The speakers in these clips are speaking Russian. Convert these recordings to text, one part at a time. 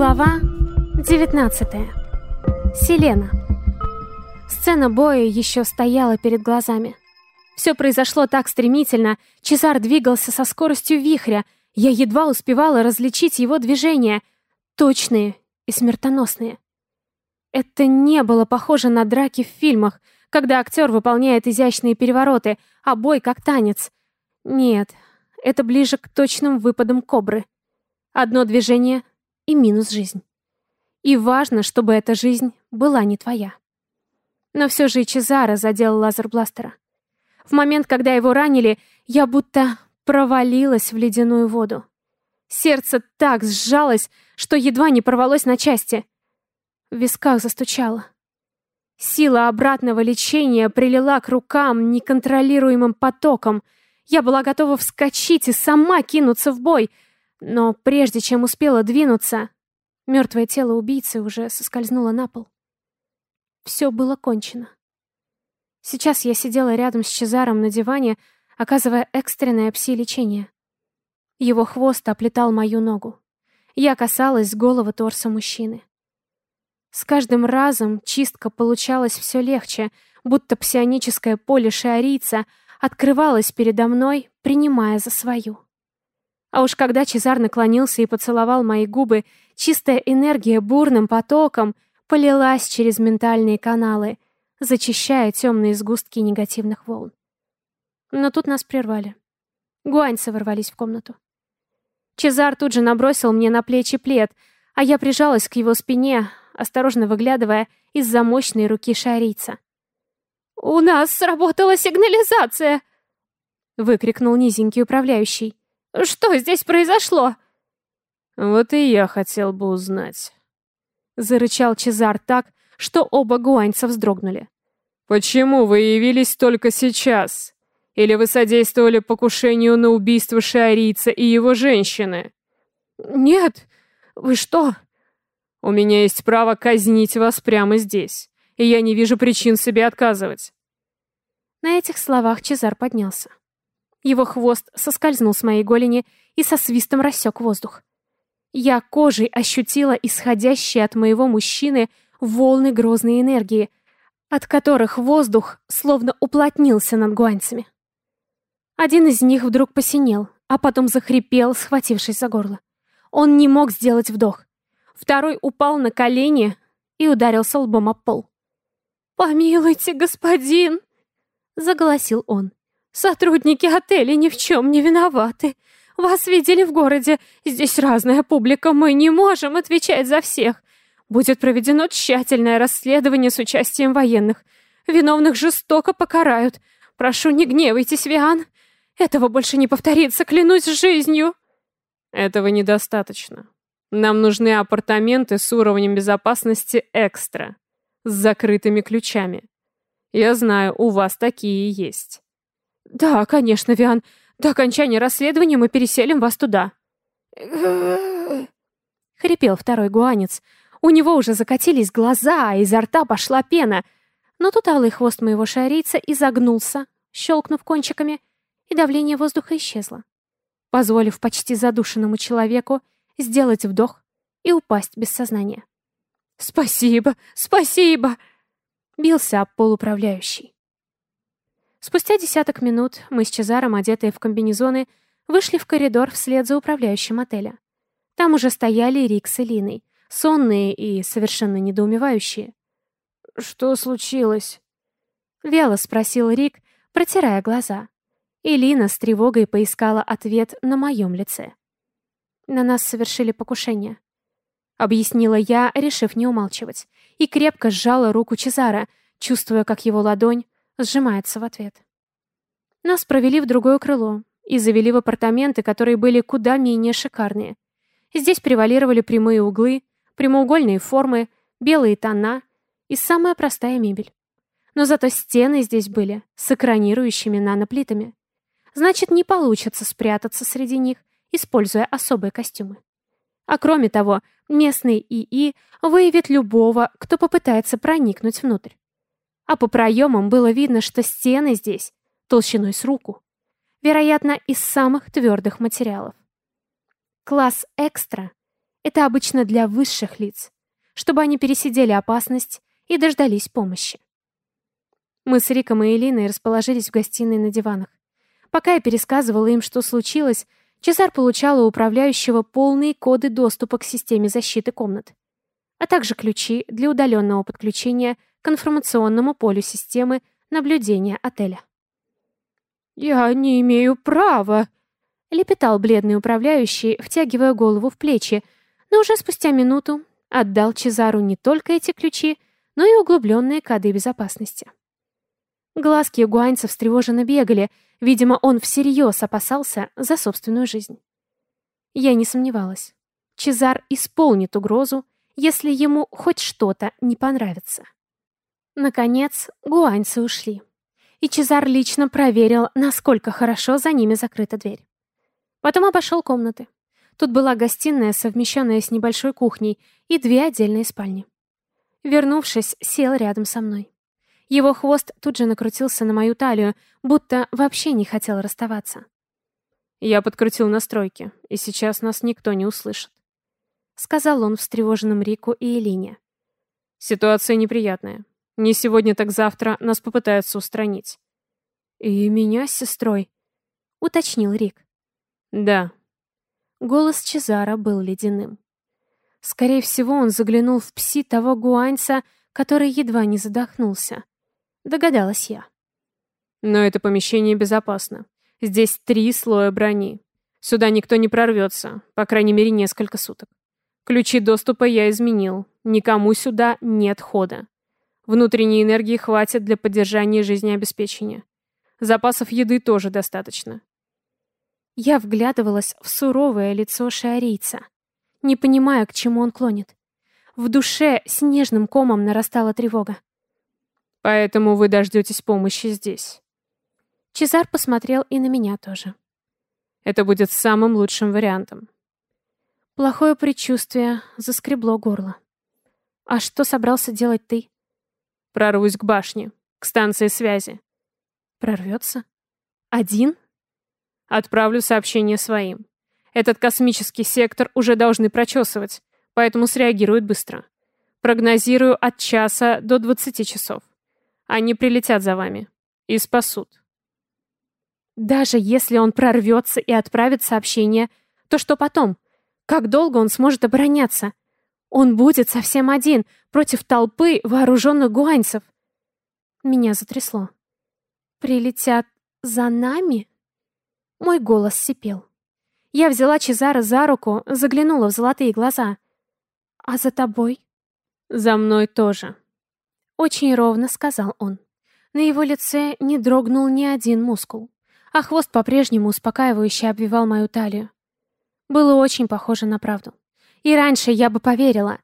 Глава 19. Селена. Сцена боя еще стояла перед глазами. Все произошло так стремительно, Чезар двигался со скоростью вихря, я едва успевала различить его движения, точные и смертоносные. Это не было похоже на драки в фильмах, когда актер выполняет изящные перевороты, а бой как танец. Нет, это ближе к точным выпадам кобры. Одно движение и минус жизнь. И важно, чтобы эта жизнь была не твоя. Но все же и Чезаро задел лазер бластера. В момент, когда его ранили, я будто провалилась в ледяную воду. Сердце так сжалось, что едва не порвалось на части. В висках застучало. Сила обратного лечения прилила к рукам неконтролируемым потоком. Я была готова вскочить и сама кинуться в бой, но прежде чем успела двинуться, мертвое тело убийцы уже соскользнуло на пол. Все было кончено. Сейчас я сидела рядом с Чезаром на диване, оказывая экстренное пси-лечение. Его хвост оплетал мою ногу. Я касалась голого торса мужчины. С каждым разом чистка получалась все легче, будто псионическое поле шиарийца открывалось передо мной, принимая за свою. А уж когда Чезар наклонился и поцеловал мои губы, чистая энергия бурным потоком полилась через ментальные каналы, зачищая темные сгустки негативных волн. Но тут нас прервали. Гуаньцы ворвались в комнату. Чезар тут же набросил мне на плечи плед, а я прижалась к его спине, осторожно выглядывая из-за мощной руки шарийца. «У нас сработала сигнализация!» — выкрикнул низенький управляющий. «Что здесь произошло?» «Вот и я хотел бы узнать», — зарычал Чезар так, что оба гуаньца вздрогнули. «Почему вы явились только сейчас? Или вы содействовали покушению на убийство шиарийца и его женщины?» «Нет, вы что?» У меня есть право казнить вас прямо здесь, и я не вижу причин себе отказывать». На этих словах Чезар поднялся. Его хвост соскользнул с моей голени и со свистом рассек воздух. Я кожей ощутила исходящие от моего мужчины волны грозной энергии, от которых воздух словно уплотнился над гуанцами. Один из них вдруг посинел, а потом захрипел, схватившись за горло. Он не мог сделать вдох. Второй упал на колени и ударился лбом об пол. «Помилуйте, господин!» — заголосил он. «Сотрудники отеля ни в чем не виноваты. Вас видели в городе. Здесь разная публика, мы не можем отвечать за всех. Будет проведено тщательное расследование с участием военных. Виновных жестоко покарают. Прошу, не гневайтесь, Виан. Этого больше не повторится, клянусь жизнью». «Этого недостаточно», нам нужны апартаменты с уровнем безопасности экстра, с закрытыми ключами. Я знаю, у вас такие есть. Да, конечно, Виан. До окончания расследования мы переселим вас туда. Хрипел второй гуанец. У него уже закатились глаза, а изо рта пошла пена. Но тут алый хвост моего шарийца изогнулся, щелкнув кончиками, и давление воздуха исчезло, позволив почти задушенному человеку сделать вдох и упасть без сознания. «Спасибо! Спасибо!» Бился об полуправляющий. Спустя десяток минут мы с Чезаром, одетые в комбинезоны, вышли в коридор вслед за управляющим отеля. Там уже стояли Рик с Элиной, сонные и совершенно недоумевающие. «Что случилось?» — вяло спросил Рик, протирая глаза. Элина с тревогой поискала ответ на моем лице. На нас совершили покушение. Объяснила я, решив не умалчивать, и крепко сжала руку Чезара, чувствуя, как его ладонь сжимается в ответ. Нас провели в другое крыло и завели в апартаменты, которые были куда менее шикарные. Здесь превалировали прямые углы, прямоугольные формы, белые тона и самая простая мебель. Но зато стены здесь были с экранирующими наноплитами. Значит, не получится спрятаться среди них используя особые костюмы. А кроме того, местный ИИ выявит любого, кто попытается проникнуть внутрь. А по проемам было видно, что стены здесь толщиной с руку. Вероятно, из самых твердых материалов. Класс экстра Это обычно для высших лиц, чтобы они пересидели опасность и дождались помощи. Мы с Риком и Элиной расположились в гостиной на диванах. Пока я пересказывала им, что случилось, Чезар получал у управляющего полные коды доступа к системе защиты комнат, а также ключи для удаленного подключения к информационному полю системы наблюдения отеля. «Я не имею права», — лепетал бледный управляющий, втягивая голову в плечи, но уже спустя минуту отдал Чезару не только эти ключи, но и углубленные коды безопасности. Глазки гуаньца встревоженно бегали, видимо, он всерьез опасался за собственную жизнь. Я не сомневалась. Чезар исполнит угрозу, если ему хоть что-то не понравится. Наконец, гуаньцы ушли. И Чезар лично проверил, насколько хорошо за ними закрыта дверь. Потом обошел комнаты. Тут была гостиная, совмещенная с небольшой кухней, и две отдельные спальни. Вернувшись, сел рядом со мной. Его хвост тут же накрутился на мою талию, будто вообще не хотел расставаться. «Я подкрутил настройки, и сейчас нас никто не услышит», — сказал он встревоженным Рику и Элине. «Ситуация неприятная. Не сегодня, так завтра нас попытаются устранить». «И меня с сестрой?» — уточнил Рик. «Да». Голос Чезара был ледяным. Скорее всего, он заглянул в пси того гуаньца, который едва не задохнулся. Догадалась я. Но это помещение безопасно. Здесь три слоя брони. Сюда никто не прорвется, по крайней мере, несколько суток. Ключи доступа я изменил. Никому сюда нет хода. Внутренней энергии хватит для поддержания жизнеобеспечения. Запасов еды тоже достаточно. Я вглядывалась в суровое лицо шиарийца, не понимая, к чему он клонит. В душе снежным комом нарастала тревога. «Поэтому вы дождетесь помощи здесь». Чезар посмотрел и на меня тоже. «Это будет самым лучшим вариантом». Плохое предчувствие заскребло горло. «А что собрался делать ты?» «Прорвусь к башне, к станции связи». «Прорвется? Один?» Отправлю сообщение своим. Этот космический сектор уже должны прочесывать, поэтому среагируют быстро. Прогнозирую от часа до 20 часов. Они прилетят за вами и спасут. Даже если он прорвется и отправит сообщение, то что потом? Как долго он сможет обороняться? Он будет совсем один против толпы вооруженных гуаньцев. Меня затрясло. Прилетят за нами? Мой голос сипел. Я взяла Чезара за руку, заглянула в золотые глаза. «А за тобой?» «За мной тоже», — очень ровно сказал он. На его лице не дрогнул ни один мускул, а хвост по-прежнему успокаивающе обвивал мою талию. Было очень похоже на правду. И раньше я бы поверила.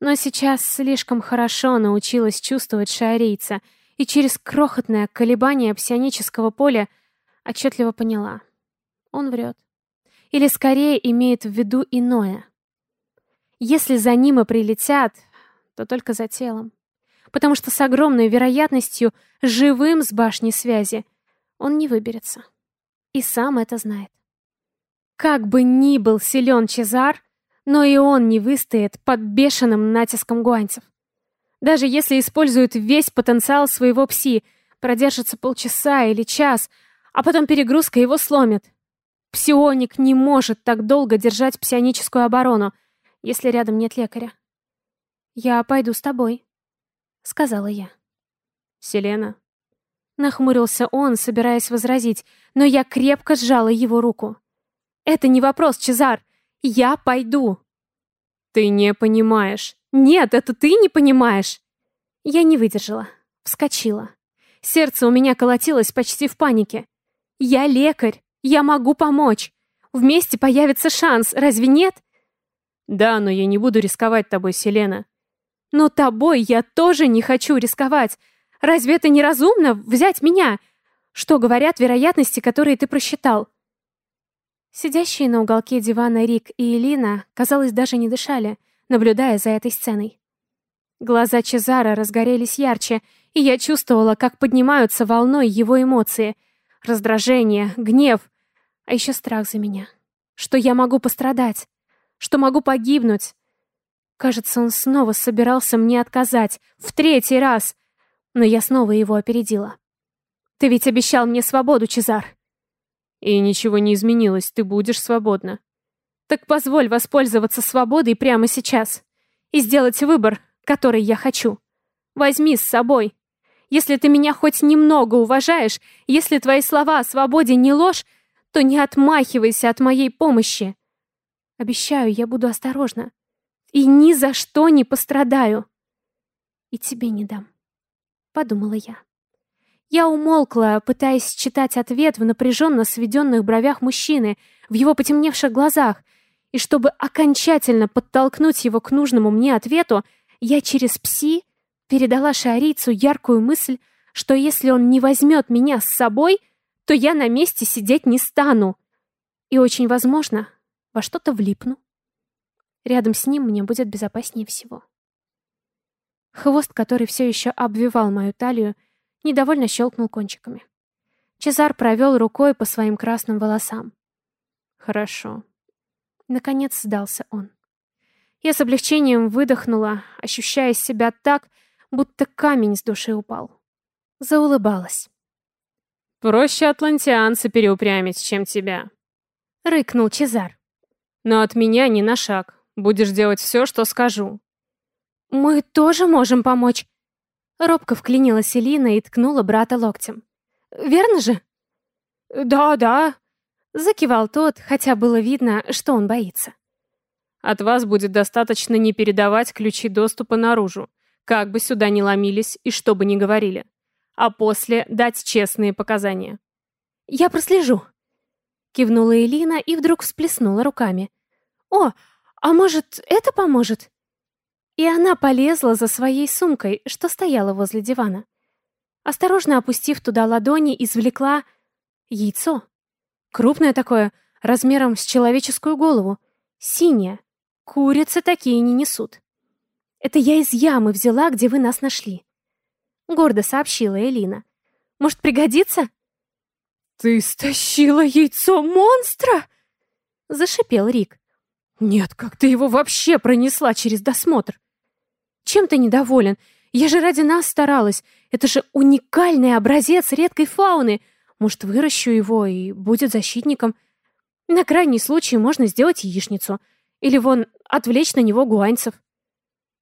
Но сейчас слишком хорошо научилась чувствовать шиарийца, и через крохотное колебание псионического поля — отчетливо поняла. Он врет. Или скорее имеет в виду иное. Если за ним и прилетят, то только за телом. Потому что с огромной вероятностью живым с башни связи он не выберется. И сам это знает. Как бы ни был силен Чезар, но и он не выстоит под бешеным натиском гуанцев. Даже если использует весь потенциал своего пси, продержится полчаса или час — а потом перегрузка его сломит. Псионик не может так долго держать псионическую оборону, если рядом нет лекаря. «Я пойду с тобой», — сказала я. «Селена?» Нахмурился он, собираясь возразить, но я крепко сжала его руку. «Это не вопрос, Чезар. Я пойду». «Ты не понимаешь». «Нет, это ты не понимаешь». Я не выдержала. Вскочила. Сердце у меня колотилось почти в панике. Я лекарь, я могу помочь. Вместе появится шанс, разве нет? Да, но я не буду рисковать тобой, Селена. Но тобой я тоже не хочу рисковать. Разве это неразумно взять меня? Что говорят вероятности, которые ты просчитал? Сидящие на уголке дивана Рик и Элина, казалось, даже не дышали, наблюдая за этой сценой. Глаза Чезара разгорелись ярче, и я чувствовала, как поднимаются волной его эмоции — раздражение, гнев, а еще страх за меня. Что я могу пострадать. что могу погибнуть. Кажется, он снова собирался мне отказать. В третий раз. Но я снова его опередила. Ты ведь обещал мне свободу, Чезар. И ничего не изменилось, ты будешь свободна. Так позволь воспользоваться свободой прямо сейчас. И сделать выбор, который я хочу. Возьми с собой. Если ты меня хоть немного уважаешь, если твои слова о свободе не ложь, то не отмахивайся от моей помощи. Обещаю, я буду осторожна. И ни за что не пострадаю. И тебе не дам, подумала я. Я умолкла, пытаясь читать ответ в напряженно сведенных бровях мужчины, в его потемневших глазах, и чтобы окончательно подтолкнуть его к нужному мне ответу, я через пси передала шарицу яркую мысль, что если он не возьмет меня с собой, то я на месте сидеть не стану. И очень возможно, во что-то влипну. Рядом с ним мне будет безопаснее всего. Хвост, который все еще обвивал мою талию, недовольно щелкнул кончиками. Чезар провел рукой по своим красным волосам. «Хорошо». Наконец сдался он. Я с облегчением выдохнула, ощущая себя так, будто камень с души упал. Заулыбалась. «Проще атлантианца переупрямить, чем тебя», — рыкнул Чезар. «Но от меня ни на шаг. Будешь делать все, что скажу». «Мы тоже можем помочь». Робко вклинилась Элина и ткнула брата локтем. «Верно же?» «Да, да», — закивал тот, хотя было видно, что он боится. «От вас будет достаточно не передавать ключи доступа наружу, как бы сюда ни ломились и что бы ни говорили, а после дать честные показания». «Я прослежу», — кивнула Элина и вдруг всплеснула руками. «О, а может, это поможет?» И она полезла за своей сумкой, что стояла возле дивана. Осторожно опустив туда ладони, извлекла яйцо. Крупное такое, размером с человеческую голову. Синее. Курицы такие не несут. Это я из ямы взяла, где вы нас нашли. Гордо сообщила Элина. Может, пригодится? Ты стащила яйцо монстра? Зашипел Рик. «Нет, как ты его вообще пронесла через досмотр?» «Чем ты недоволен? Я же ради нас старалась. Это же уникальный образец редкой фауны. Может, выращу его и будет защитником. На крайний случай можно сделать яичницу. Или вон, отвлечь на него гуаньцев».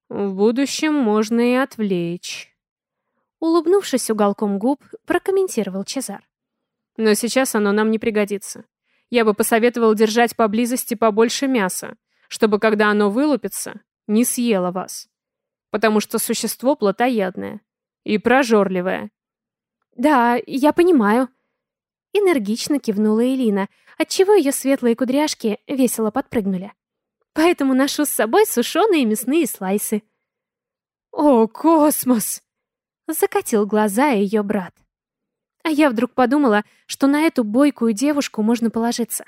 «В будущем можно и отвлечь». Улыбнувшись уголком губ, прокомментировал Чезар. «Но сейчас оно нам не пригодится. Я бы посоветовал держать поблизости побольше мяса, чтобы, когда оно вылупится, не съело вас. Потому что существо плотоядное и прожорливое. «Да, я понимаю», — энергично кивнула Элина, отчего ее светлые кудряшки весело подпрыгнули. «Поэтому ношу с собой сушеные мясные слайсы». «О, космос!» — закатил глаза ее брат. А я вдруг подумала, что на эту бойкую девушку можно положиться.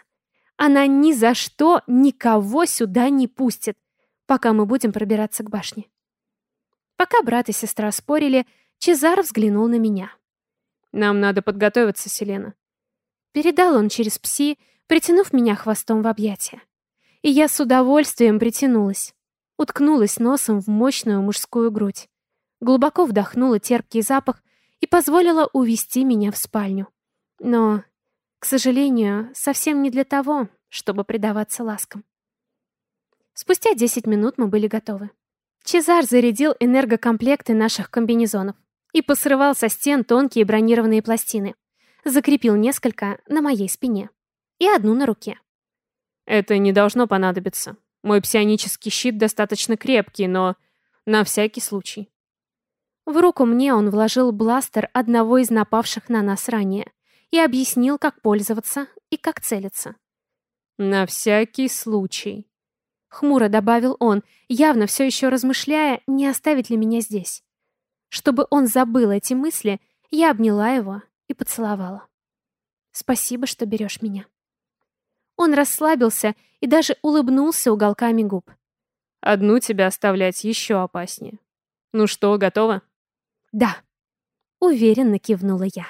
Она ни за что никого сюда не пустит, пока мы будем пробираться к башне. Пока брат и сестра спорили, Чезар взглянул на меня. «Нам надо подготовиться, Селена». Передал он через пси, притянув меня хвостом в объятия. И я с удовольствием притянулась. Уткнулась носом в мощную мужскую грудь. Глубоко вдохнула терпкий запах и позволила увести меня в спальню. Но, к сожалению, совсем не для того, чтобы предаваться ласкам. Спустя 10 минут мы были готовы. Чезар зарядил энергокомплекты наших комбинезонов и посрывал со стен тонкие бронированные пластины. Закрепил несколько на моей спине и одну на руке. «Это не должно понадобиться. Мой псионический щит достаточно крепкий, но на всякий случай. В руку мне он вложил бластер одного из напавших на нас ранее и объяснил, как пользоваться и как целиться. «На всякий случай», — хмуро добавил он, явно все еще размышляя, не оставить ли меня здесь. Чтобы он забыл эти мысли, я обняла его и поцеловала. «Спасибо, что берешь меня». Он расслабился и даже улыбнулся уголками губ. «Одну тебя оставлять еще опаснее. Ну что, готова?» «Да», — уверенно кивнула я.